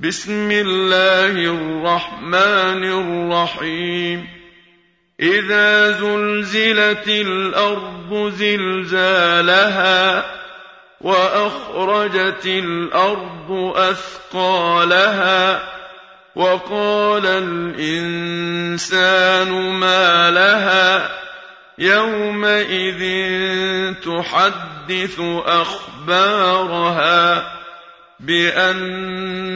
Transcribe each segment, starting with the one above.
بسم الله الرحمن الرحيم. إذا زلزلت الأرض زلزالها وأخرجت الأرض أثقالها وقال الإنسان ما لها يومئذ تحدث أخبارها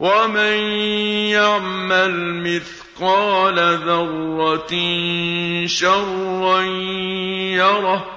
ومن يعمل مثقال ذرة شرا يره